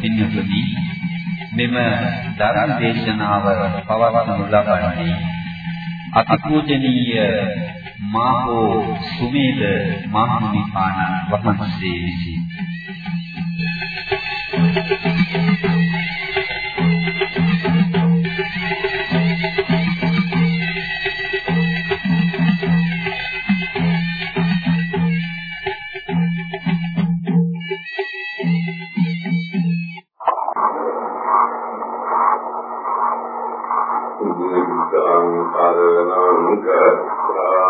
පින්තුනි මෙම ධර්ම දේශනාව පවත්වනු ලබන්නේ අතිපූජනීය මා හෝ සුමේද මහමිපාණන් වහන්සේ විසිනි. කරණං කරා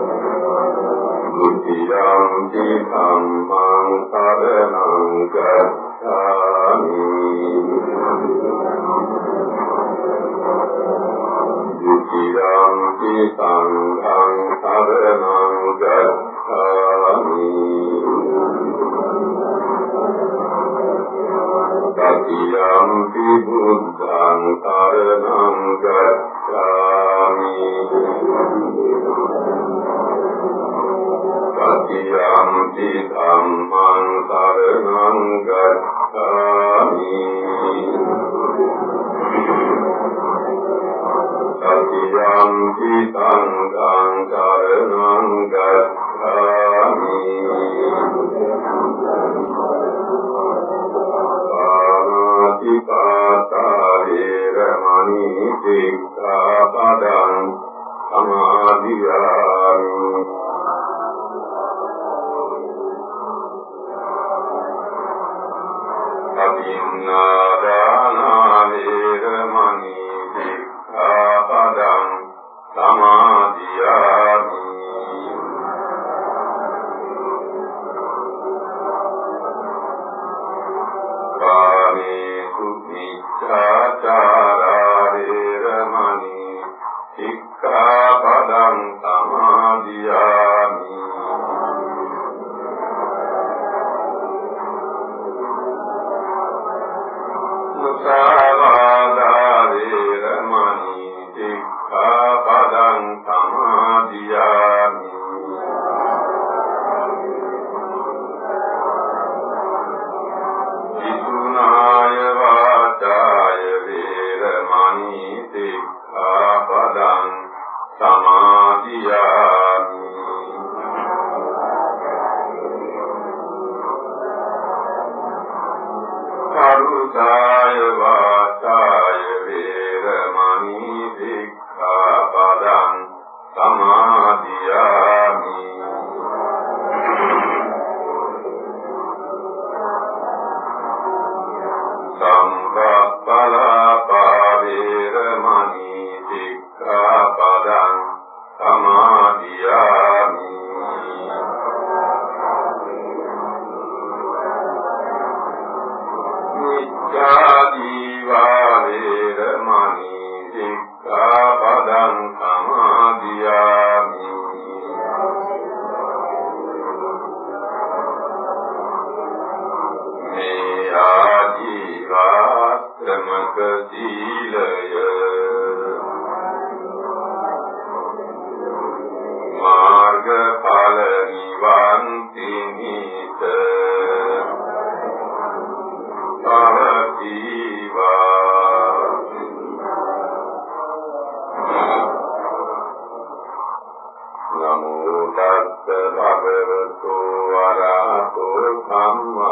ตุติยังติธรรมังสารนังกัจฉามิยุติยังติสังฆังสารนังกัจฉามิตติยังติบุตตังสารนังกัจฉามิ තියන්ති ධම්මං සරණං ගච්ඡාමි. සතියන්ති සංඝං සරණං ගච්ඡාමි. ආනාති පාතා වේරමණී සික්ඛාපදං සමාදියාමි uh, සිනිත පවතිවා නමෝ තස්ස භගවතු වරහතෝ සම්මා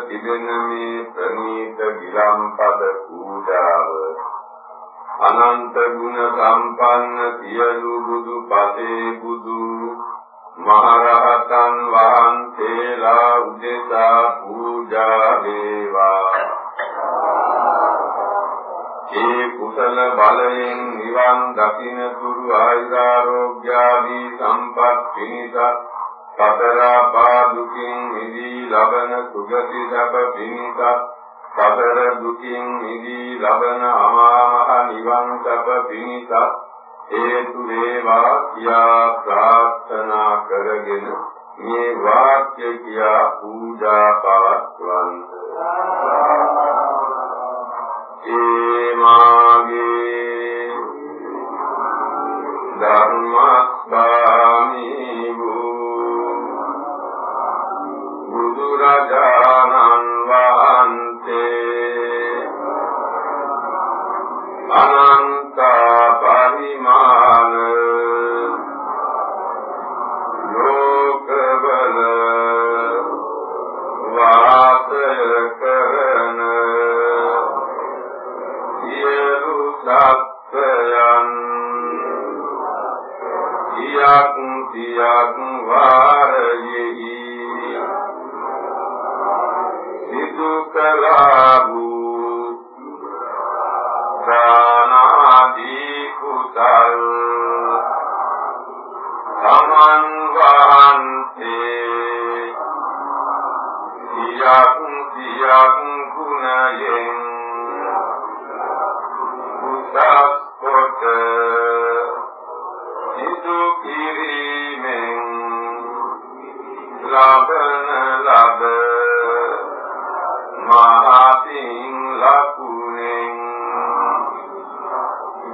තිබෙන මේ ප්‍රණීත ගිලම්පද පූජාව. අනන්ත ගුණ සම්පන්න සියලු බුදු පසේ බුදු මහරහතන් වහන්සේලා උදෙසා පූජා වේවා. ඒ කුසල බලයෙන් නිවන් දකින්න තුරු ආයුරෝග්‍යාදී සම්පත් පිණිසත් සතර පාදුකින් නිදී ලබන සුගති සැප පිණිසත් සතර දුකින් නිදී ලබන අමා මහ නිවන් සැප පිණිසත් හේතු වේවා කියා ප්‍රාර්ථනා කරගෙන මේ වාක්‍ය කියා පූජා පවත්වන්ත ඒ මාගේ ධර්මස්වාමී සියක් සියක් වාරයෙහි සිදු කළා වූ දානාදී කුසල් සමන් වහන්සේ සියක් සියක් ගුණයෙන් උසස් කොට සිදු කිරීමෙන් ලබන ලබ මහතින් ලකුණෙන්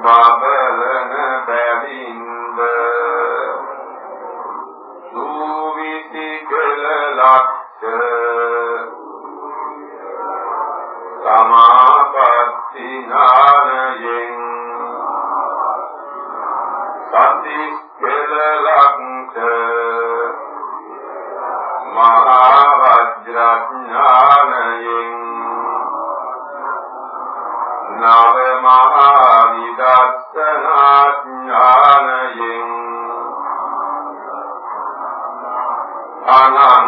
බබලන බැවින්ද සූවිසි කළ ලක්ෂ සමාපatti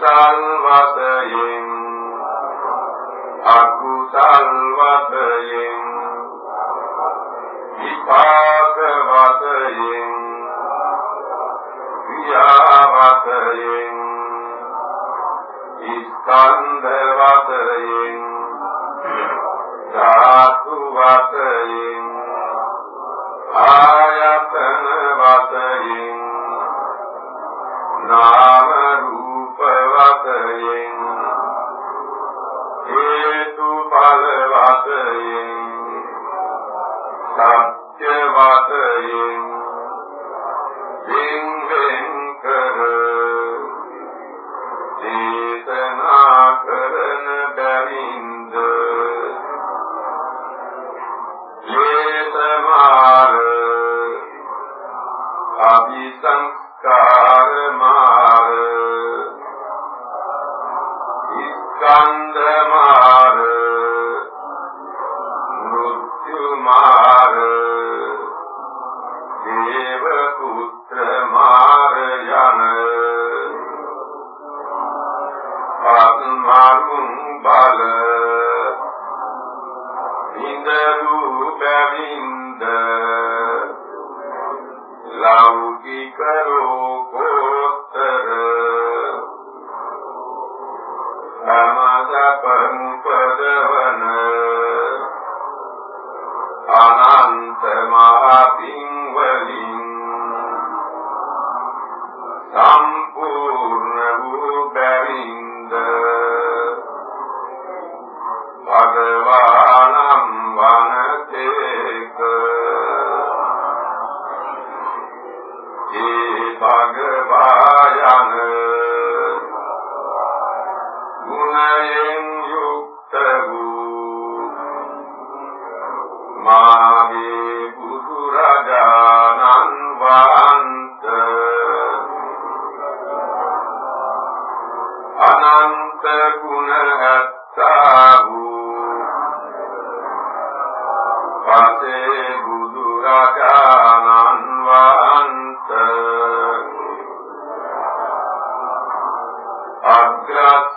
කුසල් වශයෙන් අකුසල් වශයෙන් විපාක වශයෙන් ක්‍රියා වශයෙන් ස්කන්ධ වශයෙන්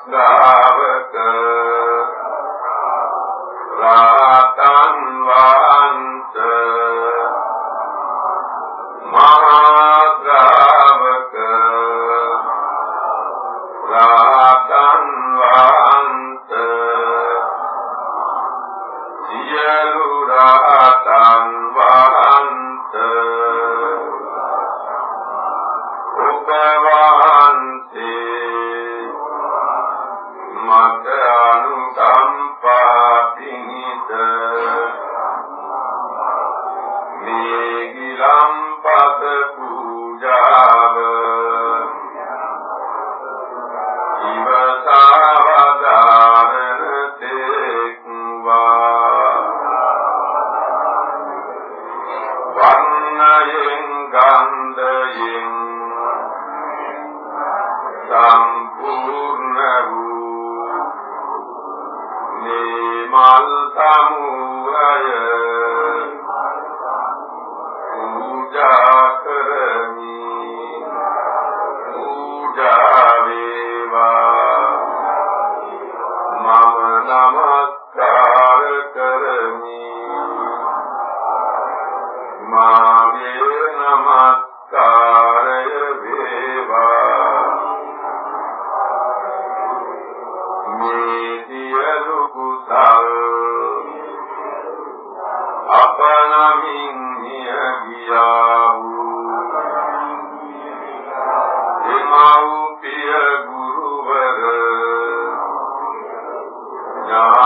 the uh, ගන්ධයෙන් no.